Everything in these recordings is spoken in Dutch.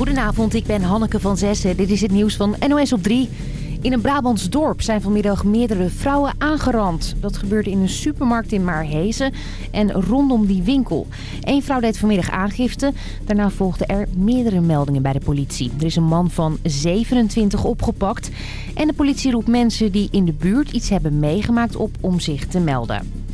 Goedenavond, ik ben Hanneke van Zessen. Dit is het nieuws van NOS op 3. In een Brabants dorp zijn vanmiddag meerdere vrouwen aangerand. Dat gebeurde in een supermarkt in Maarhezen en rondom die winkel. Eén vrouw deed vanmiddag aangifte. Daarna volgden er meerdere meldingen bij de politie. Er is een man van 27 opgepakt. En de politie roept mensen die in de buurt iets hebben meegemaakt op om zich te melden.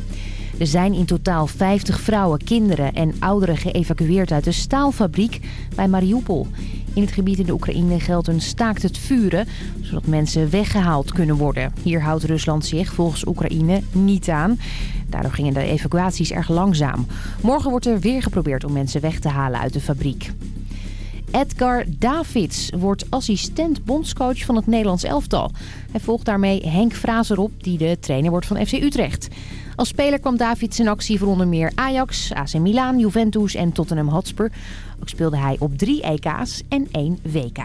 Er zijn in totaal 50 vrouwen, kinderen en ouderen geëvacueerd uit de staalfabriek bij Mariupol. In het gebied in de Oekraïne geldt een staakt het vuren, zodat mensen weggehaald kunnen worden. Hier houdt Rusland zich volgens Oekraïne niet aan. Daardoor gingen de evacuaties erg langzaam. Morgen wordt er weer geprobeerd om mensen weg te halen uit de fabriek. Edgar Davids wordt assistent bondscoach van het Nederlands elftal. Hij volgt daarmee Henk Fraser op, die de trainer wordt van FC Utrecht. Als speler kwam Davids in actie voor onder meer Ajax, AC Milan, Juventus en Tottenham Hotspur. Ook speelde hij op drie EK's en één WK.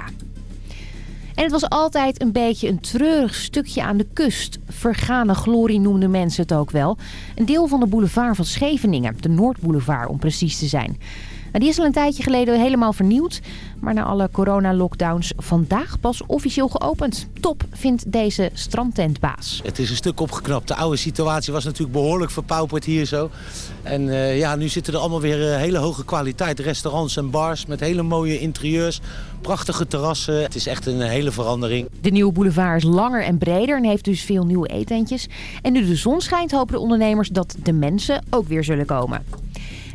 En het was altijd een beetje een treurig stukje aan de kust. Vergane glorie noemden mensen het ook wel. Een deel van de boulevard van Scheveningen, de Noordboulevard om precies te zijn. Die is al een tijdje geleden helemaal vernieuwd. Maar na alle corona-lockdowns vandaag pas officieel geopend. Top vindt deze strandtentbaas. Het is een stuk opgeknapt. De oude situatie was natuurlijk behoorlijk verpauperd hier zo. En uh, ja, nu zitten er allemaal weer uh, hele hoge kwaliteit. Restaurants en bars met hele mooie interieurs. Prachtige terrassen. Het is echt een hele verandering. De nieuwe boulevard is langer en breder en heeft dus veel nieuwe eetentjes. En nu de zon schijnt hopen de ondernemers dat de mensen ook weer zullen komen.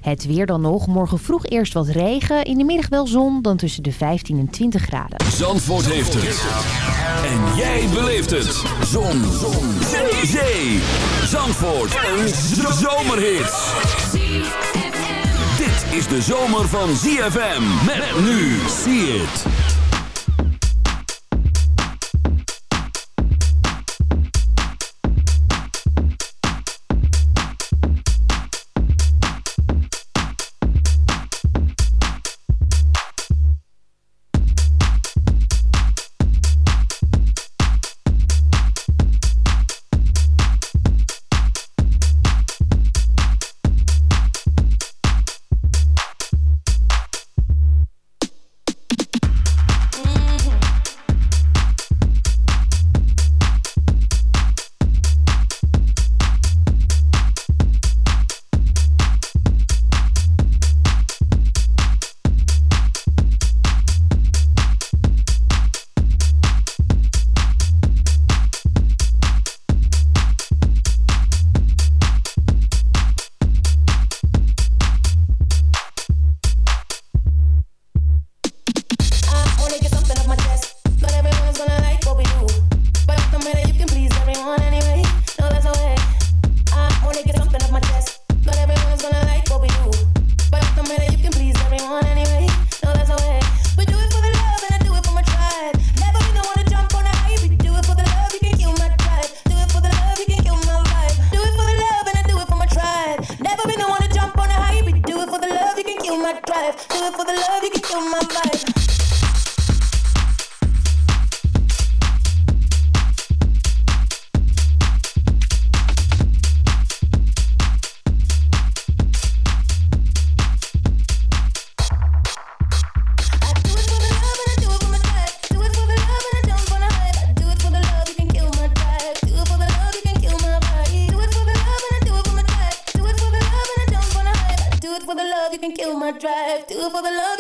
Het weer dan nog. Morgen vroeg eerst wat regen. In de middag wel zon. Dan tussen de 15 en 20 graden. Zandvoort heeft het. En jij beleeft het. Zon. zon. Zee. Zandvoort. Een zomerhit. Dit is de zomer van ZFM. Met nu. See it. life, do for the love.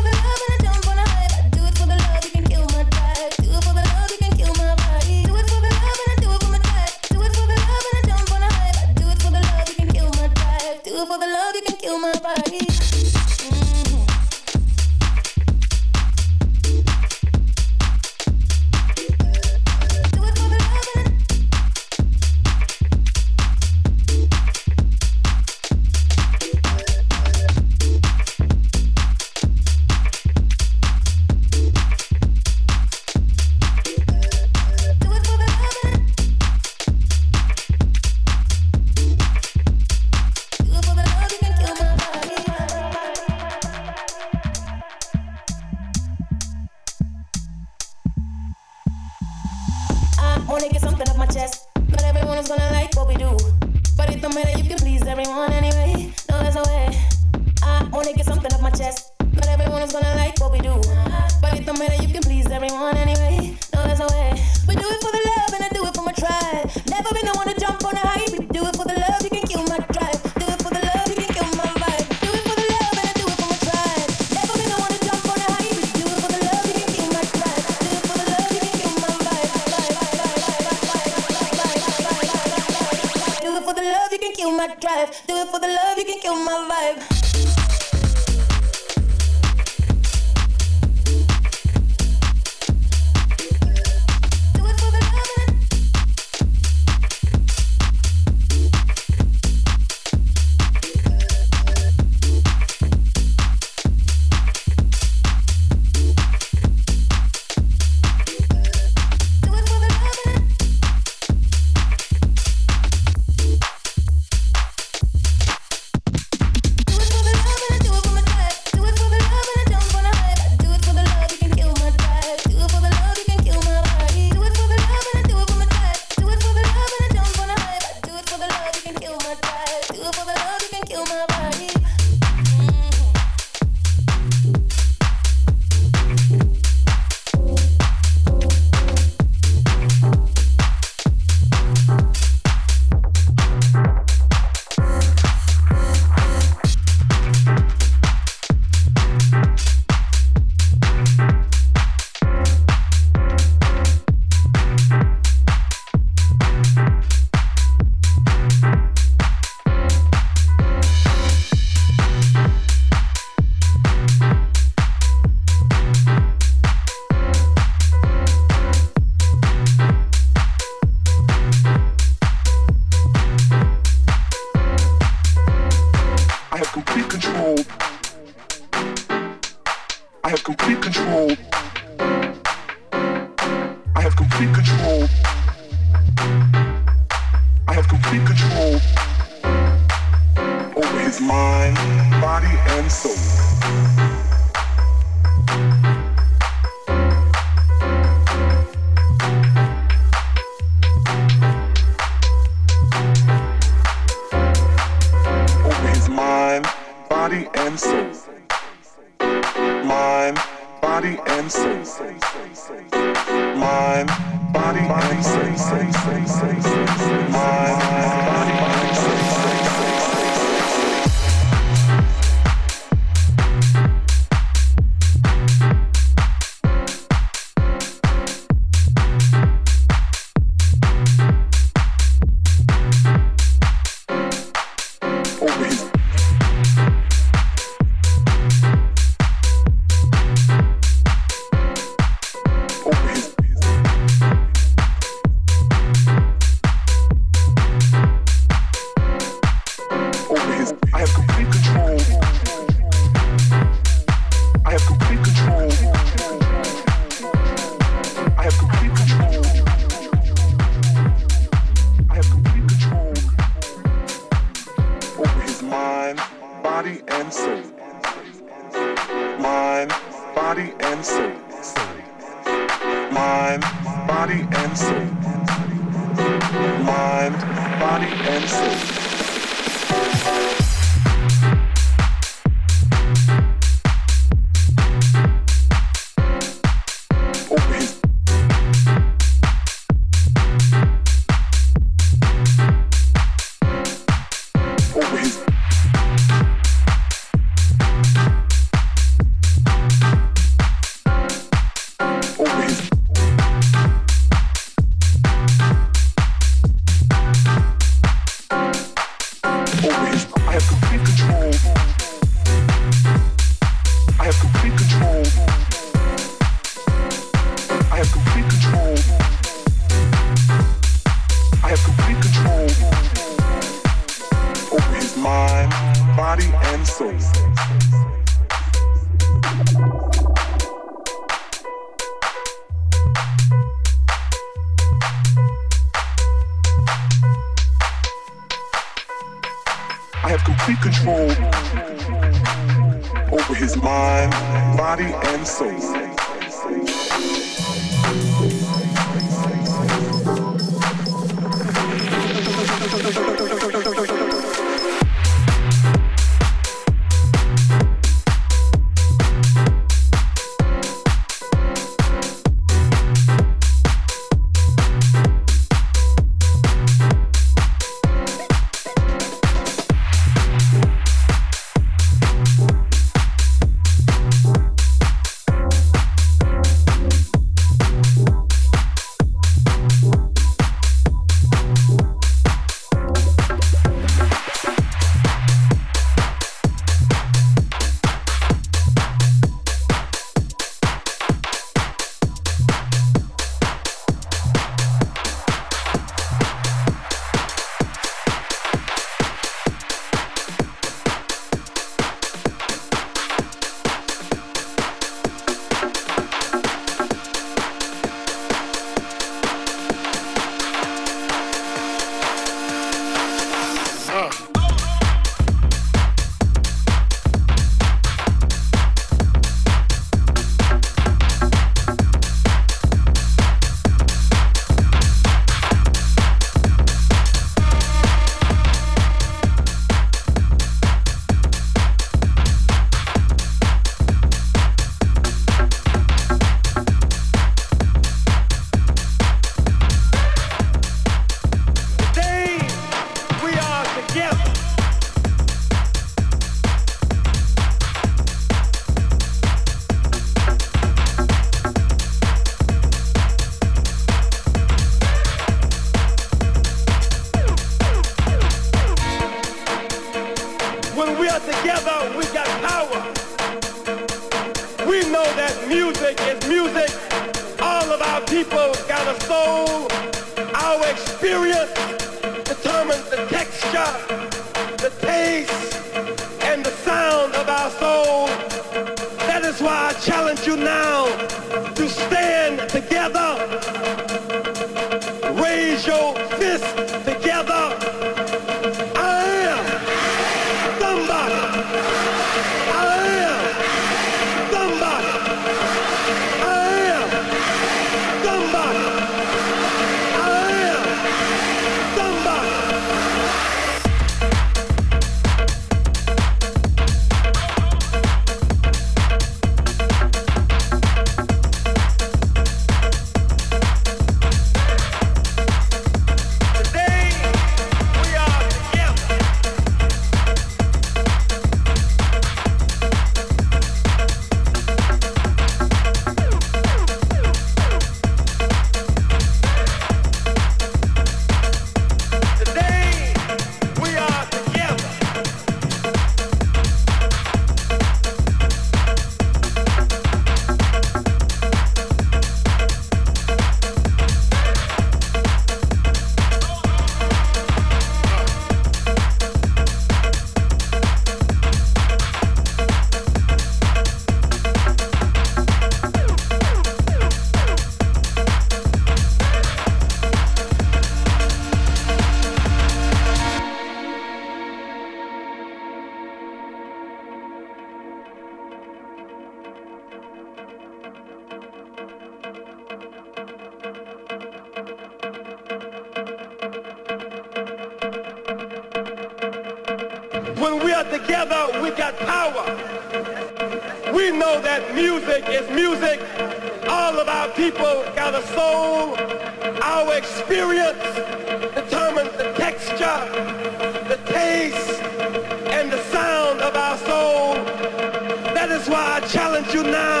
challenge you now.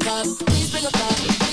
please bring it up.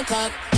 o'clock.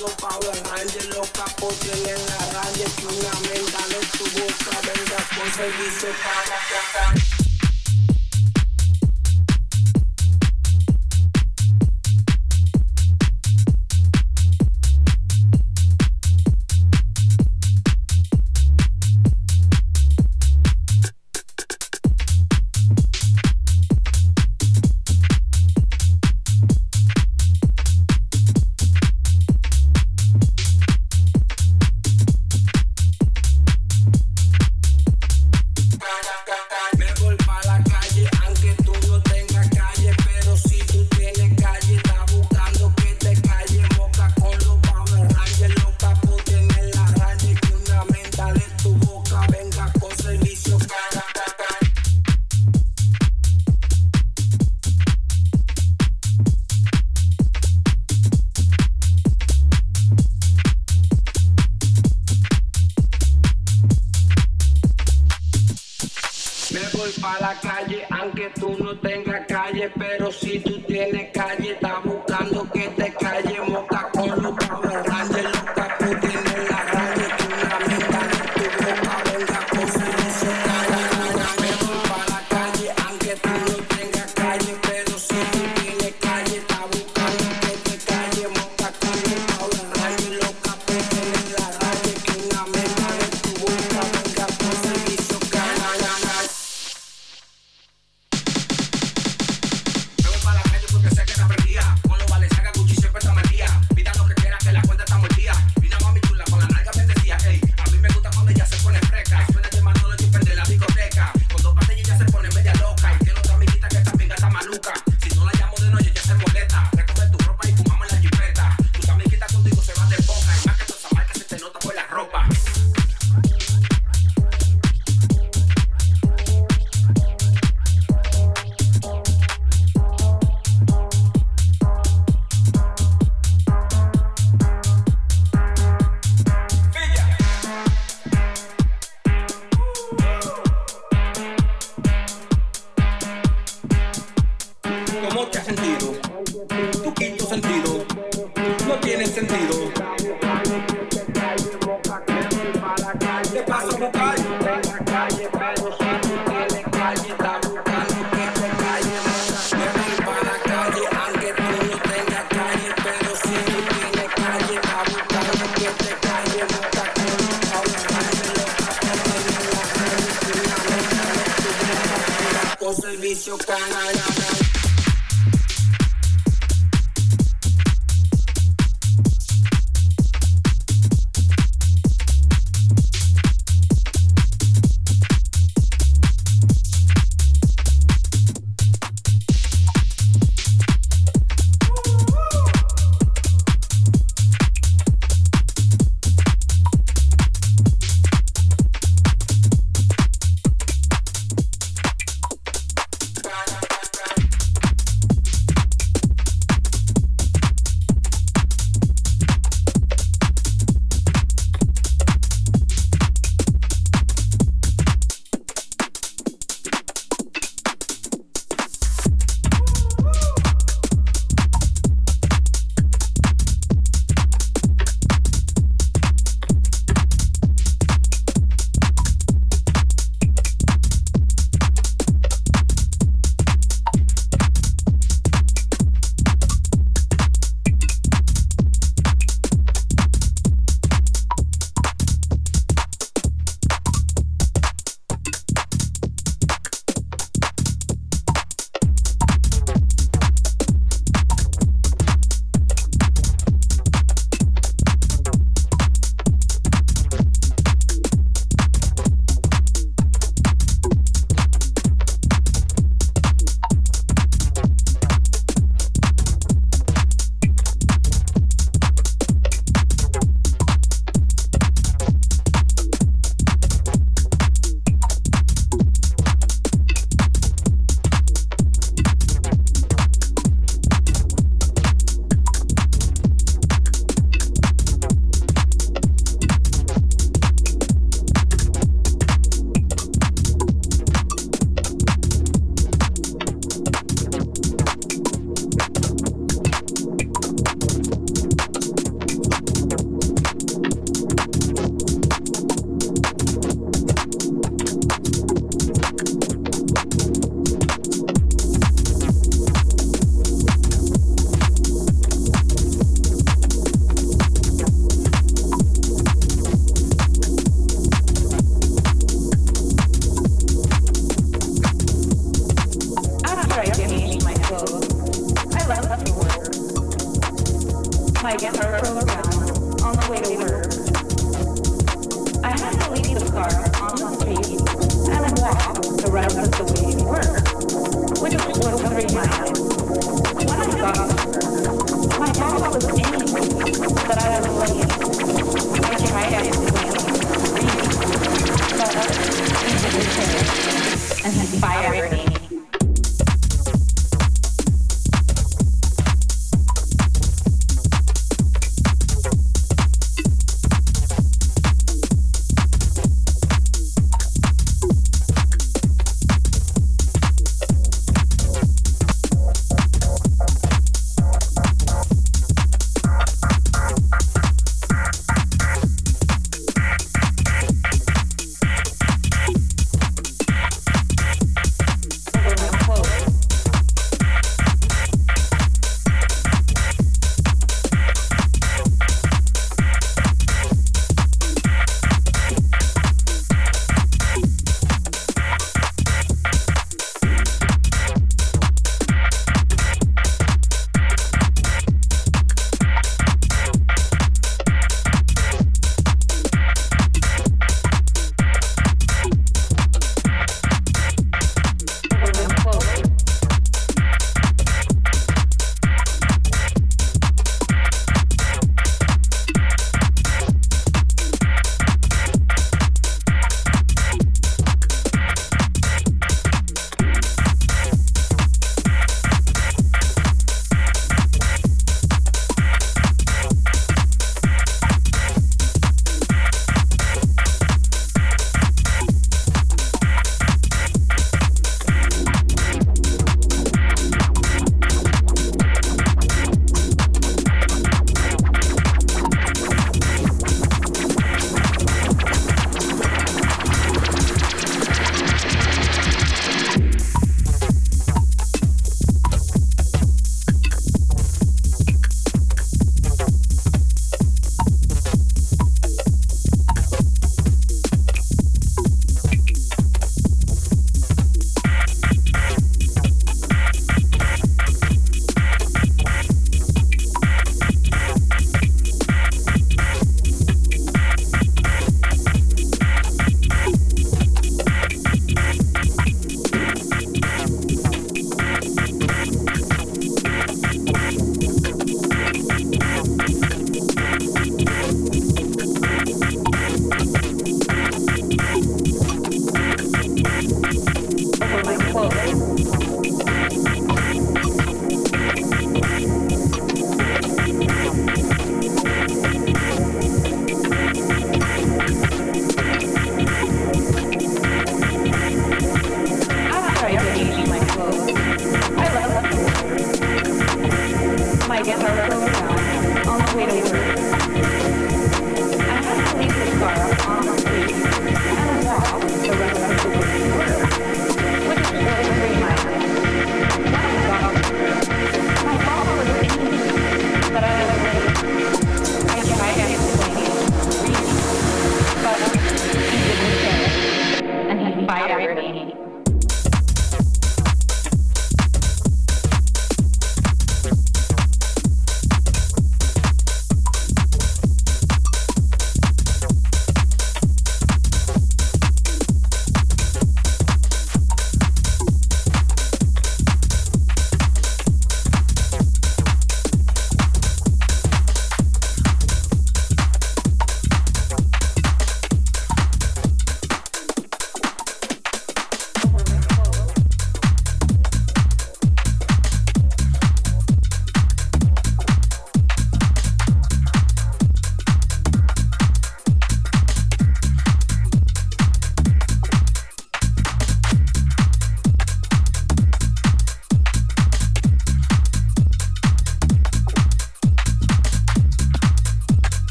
buscando pa' bajar de los capos la radio que una menta de tu boca venga a conseguirse para acá.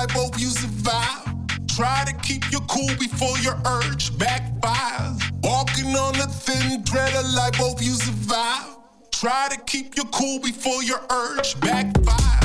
like both you survive. Try to keep your cool before your urge backfires. Walking on a thin thread of like both you survive. Try to keep your cool before your urge backfires.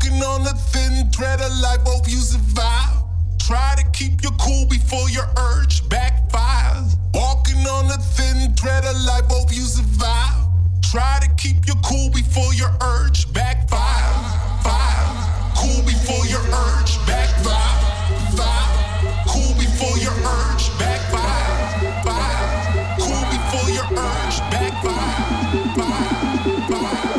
walking on a thin thread of life, both you survive. Try to keep your cool before your urge backfires. Walking on a thin thread of life, both you survive. Try to keep your cool before your urge backfires. Fire. Cool before your urge backfires. Vibe. Cool before your urge backfires. Vibe. Cool before your urge backfires. Vibe. Vibe.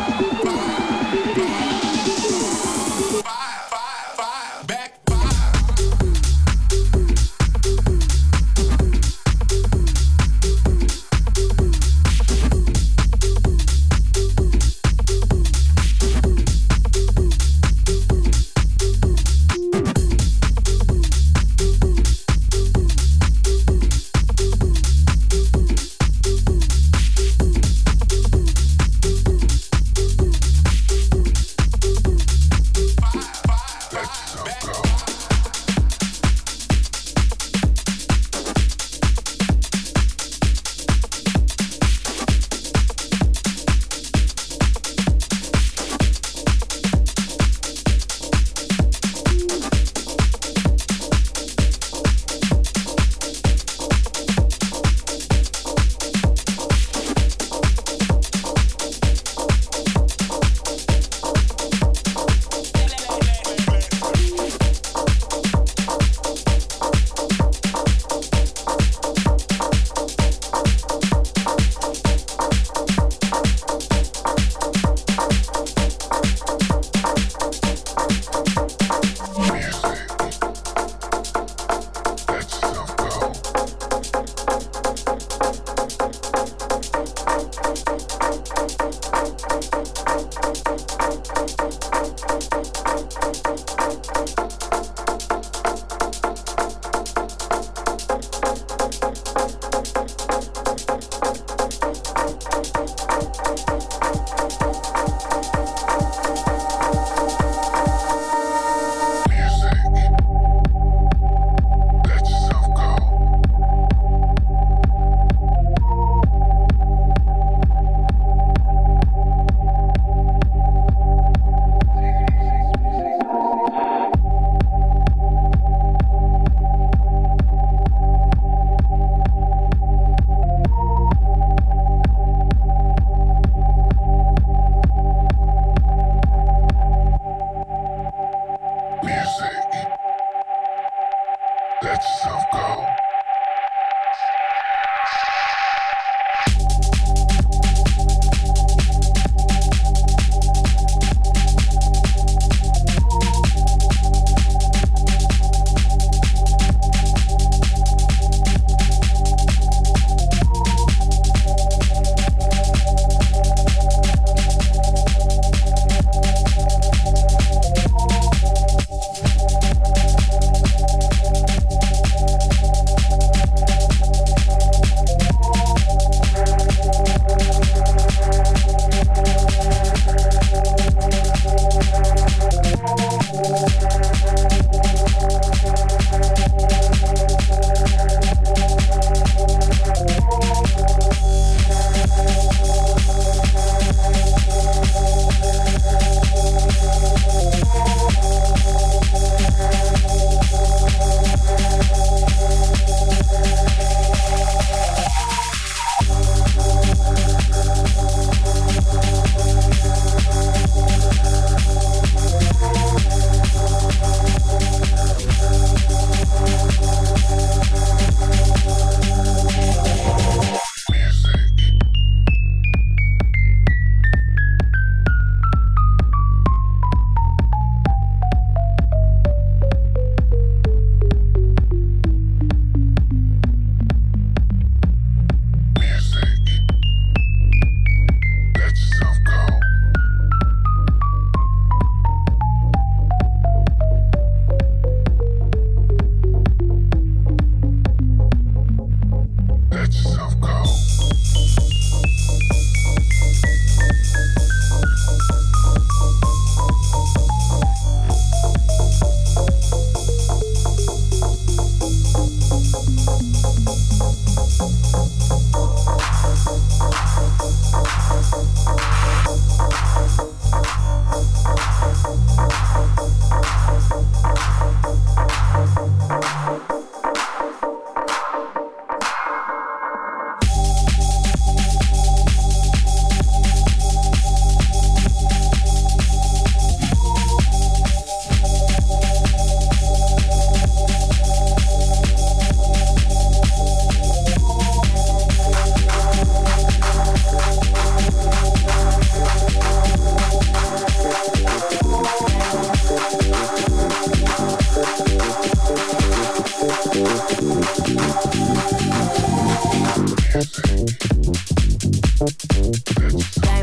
Bang,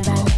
bang.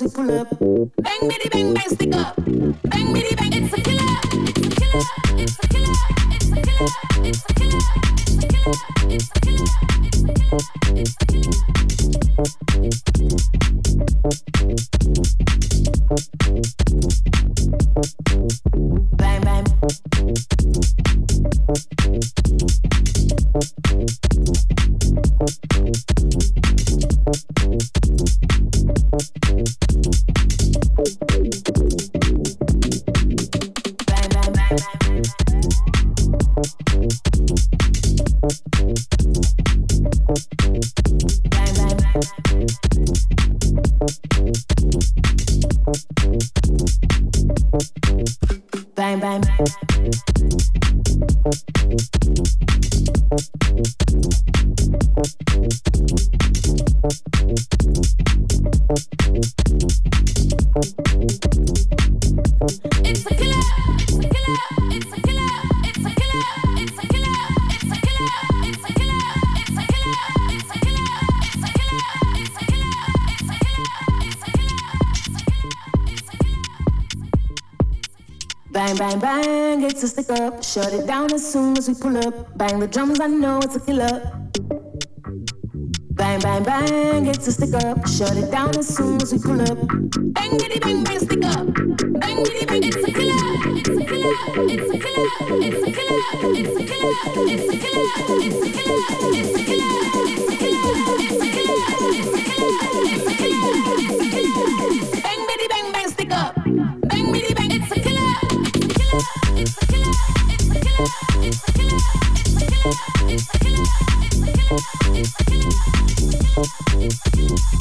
Bang me bang, bang stick up. up. Shut it down as soon as we pull up. Bang the drums, I know it's a killer. Bang, bang, bang, it's a stick up. Shut it down as soon as we pull up. Bang, giddy, bang, bang, stick up. Bang, giddy, bang. It's a killer. It's a killer. It's a killer. It's a killer. It's a killer. It's a killer. It's a killer. It's a killer. It's a killer. It's a killer. It's a killer. Thank you.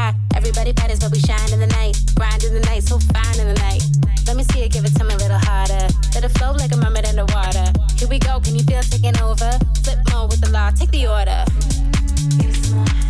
fly. Everybody fat is what we shine in the night. Grind in the night, so fine in the night. Let me see you give it to me a little harder. Let it flow like a mermaid water. Here we go, can you feel taking over? Flip mode with the law, take the order. Give some more.